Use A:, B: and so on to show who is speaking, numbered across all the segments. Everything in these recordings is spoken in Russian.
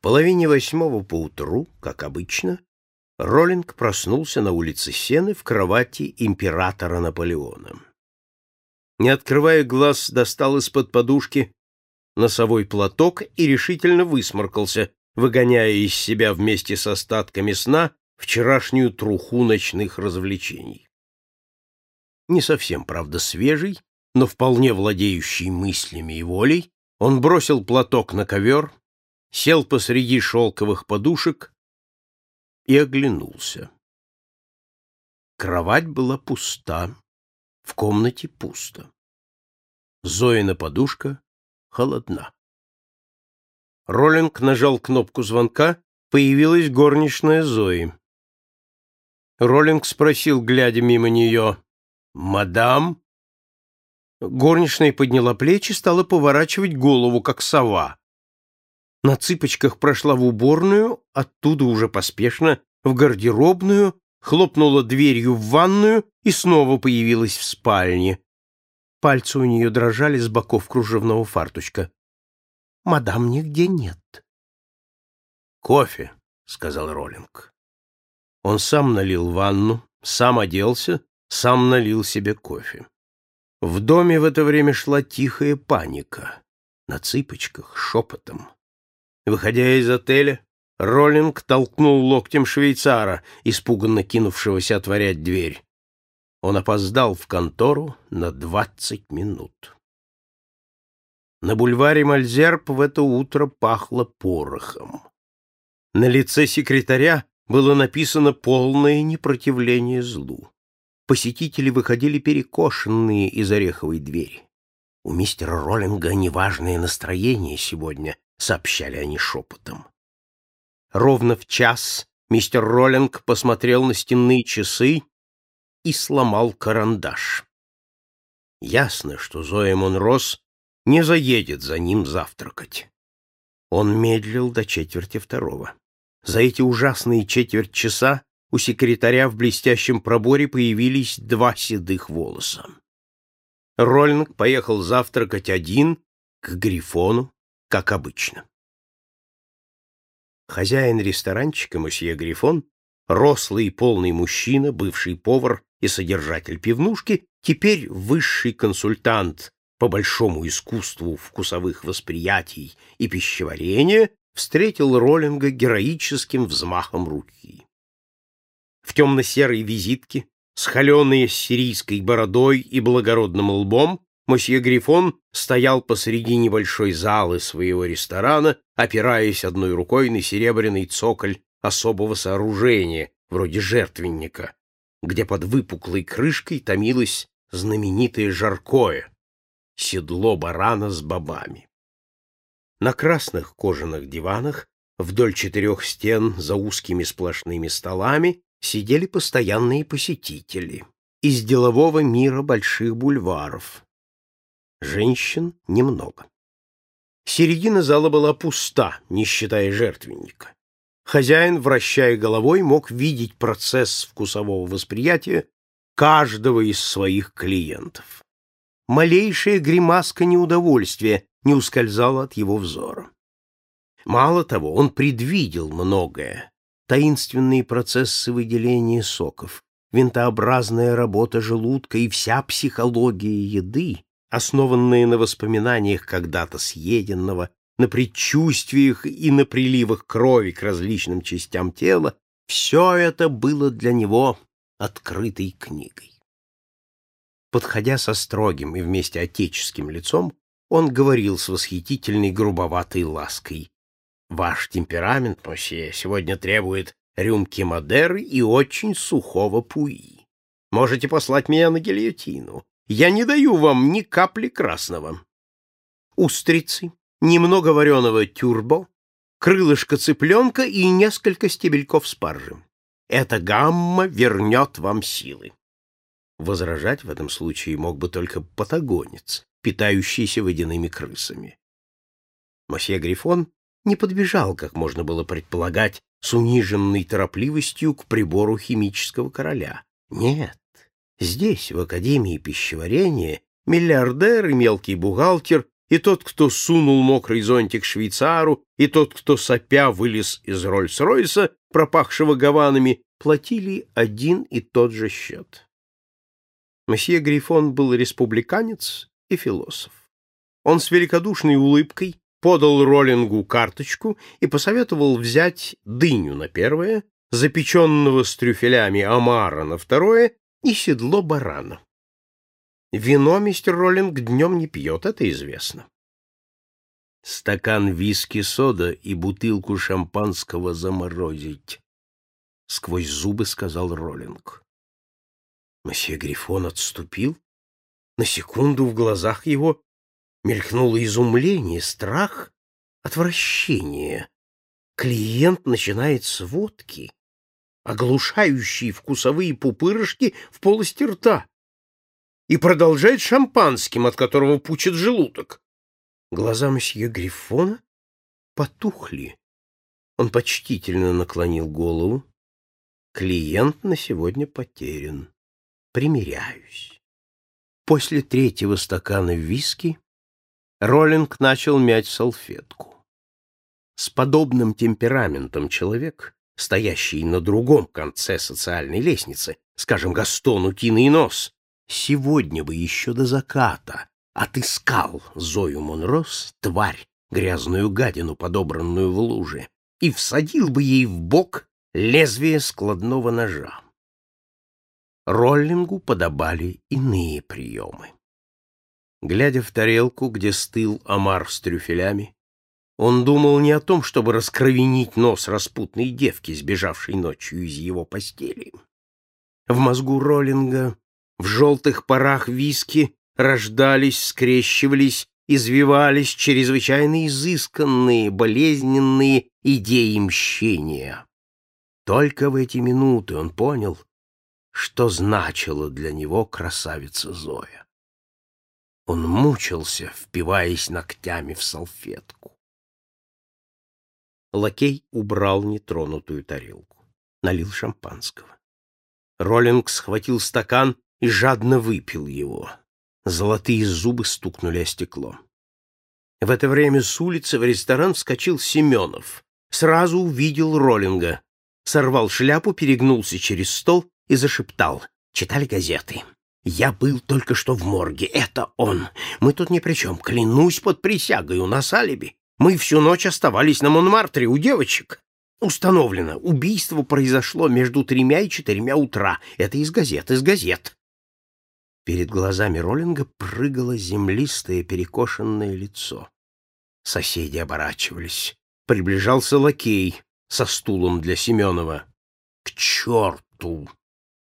A: Половине восьмого поутру, как обычно, Роллинг проснулся на улице Сены в кровати императора Наполеона. Не открывая глаз, достал из-под подушки носовой платок и решительно высморкался, выгоняя из себя вместе с остатками сна вчерашнюю труху ночных развлечений. Не совсем, правда, свежий, но вполне владеющий мыслями и волей, он бросил платок на ковер, сел посреди шелковых подушек и оглянулся. Кровать была пуста, в комнате пусто. Зоина подушка холодна. Роллинг нажал кнопку звонка, появилась горничная Зои. Роллинг спросил, глядя мимо нее, «Мадам?» Горничная подняла плечи, стала поворачивать голову, как сова. На цыпочках прошла в уборную, оттуда уже поспешно в гардеробную, хлопнула дверью в ванную и снова появилась в спальне. Пальцы у нее дрожали с боков кружевного фарточка. «Мадам нигде нет». «Кофе», — сказал Роллинг. Он сам налил ванну, сам оделся, сам налил себе кофе. В доме в это время шла тихая паника. На цыпочках, шепотом. Выходя из отеля, Роллинг толкнул локтем швейцара, испуганно кинувшегося отворять дверь. Он опоздал в контору на двадцать минут. На бульваре Мальзерб в это утро пахло порохом. На лице секретаря было написано полное непротивление злу. Посетители выходили перекошенные из ореховой двери. «У мистера Роллинга неважное настроение сегодня», — сообщали они шепотом. Ровно в час мистер Роллинг посмотрел на стенные часы и сломал карандаш. Ясно, что Зоя Монрос не заедет за ним завтракать. Он медлил до четверти второго. За эти ужасные четверть часа у секретаря в блестящем проборе появились два седых волоса. Роллинг поехал завтракать один к Грифону, как обычно. Хозяин ресторанчика, мосье Грифон, рослый и полный мужчина, бывший повар и содержатель пивнушки, теперь высший консультант по большому искусству вкусовых восприятий и пищеварения, встретил Роллинга героическим взмахом руки в темно-серой визитке, с холеной сирийской бородой и благородным лбом, мосье Грифон стоял посреди небольшой залы своего ресторана, опираясь одной рукой на серебряный цоколь особого сооружения, вроде жертвенника, где под выпуклой крышкой томилось знаменитое жаркое — седло барана с бобами. На красных кожаных диванах вдоль четырех стен за узкими сплошными столами сидели постоянные посетители из делового мира больших бульваров. Женщин немного. Середина зала была пуста, не считая жертвенника. Хозяин, вращая головой, мог видеть процесс вкусового восприятия каждого из своих клиентов. Малейшая гримаска неудовольствия не ускользала от его взора. Мало того, он предвидел многое, таинственные процессы выделения соков, винтообразная работа желудка и вся психология еды, основанная на воспоминаниях когда-то съеденного, на предчувствиях и на приливах крови к различным частям тела, все это было для него открытой книгой. Подходя со строгим и вместе отеческим лицом, он говорил с восхитительной грубоватой лаской. Ваш темперамент, мосье, сегодня требует рюмки Мадеры и очень сухого пуи. Можете послать меня на гильотину. Я не даю вам ни капли красного. Устрицы, немного вареного тюрбо, крылышко цыпленка и несколько стебельков спаржи. Эта гамма вернет вам силы. Возражать в этом случае мог бы только патагонец, питающийся водяными крысами. Мосье Грифон не подбежал, как можно было предполагать, с униженной торопливостью к прибору химического короля. Нет, здесь, в Академии пищеварения, миллиардер и мелкий бухгалтер и тот, кто сунул мокрый зонтик швейцару, и тот, кто сопя вылез из Роллс-Ройса, пропахшего гаванами, платили один и тот же счет. Месье Грифон был республиканец и философ. Он с великодушной улыбкой подал Роллингу карточку и посоветовал взять дыню на первое, запеченного с трюфелями омара на второе и седло барана. Вино мистер Роллинг днем не пьет, это известно. Стакан виски-сода и бутылку шампанского заморозить, — сквозь зубы сказал Роллинг. Месье Грифон отступил. На секунду в глазах его мелькнуло изумление, страх, отвращение. Клиент начинает с водки, оглушающие вкусовые пупырышки в полости рта и продолжает шампанским, от которого пучит желудок. Глаза мсье Грифона потухли. Он почтительно наклонил голову. Клиент на сегодня потерян. Примеряюсь. После третьего стакана виски Роллинг начал мять салфетку. С подобным темпераментом человек, стоящий на другом конце социальной лестницы, скажем, Гастон Утиный Нос, сегодня бы еще до заката отыскал Зою Монрос, тварь, грязную гадину, подобранную в луже, и всадил бы ей в бок лезвие складного ножа. Роллингу подобали иные приемы. Глядя в тарелку, где стыл омар с трюфелями, он думал не о том, чтобы раскровенить нос распутной девки, сбежавшей ночью из его постели. В мозгу Роллинга в желтых парах виски рождались, скрещивались, извивались чрезвычайно изысканные, болезненные идеи мщения. Только в эти минуты он понял, что значила для него красавица Зоя. Он мучился, впиваясь ногтями в салфетку. Лакей убрал нетронутую тарелку, налил шампанского. Роллинг схватил стакан и жадно выпил его. Золотые зубы стукнули о стекло. В это время с улицы в ресторан вскочил Семенов. Сразу увидел Роллинга. Сорвал шляпу, перегнулся через стол и зашептал. Читали газеты. «Я был только что в морге. Это он. Мы тут ни при чем. Клянусь под присягой, у нас алиби. Мы всю ночь оставались на Монмартре у девочек. Установлено, убийство произошло между тремя и четырьмя утра. Это из газет, из газет. Перед глазами Роллинга прыгало землистое перекошенное лицо. Соседи оборачивались. Приближался лакей со стулом для Семенова. — К черту! —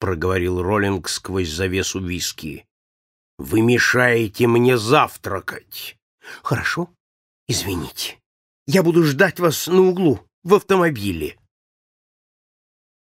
A: проговорил Роллинг сквозь завесу виски. — Вы мешаете мне завтракать. — Хорошо, извините. Я буду ждать вас на углу, в автомобиле.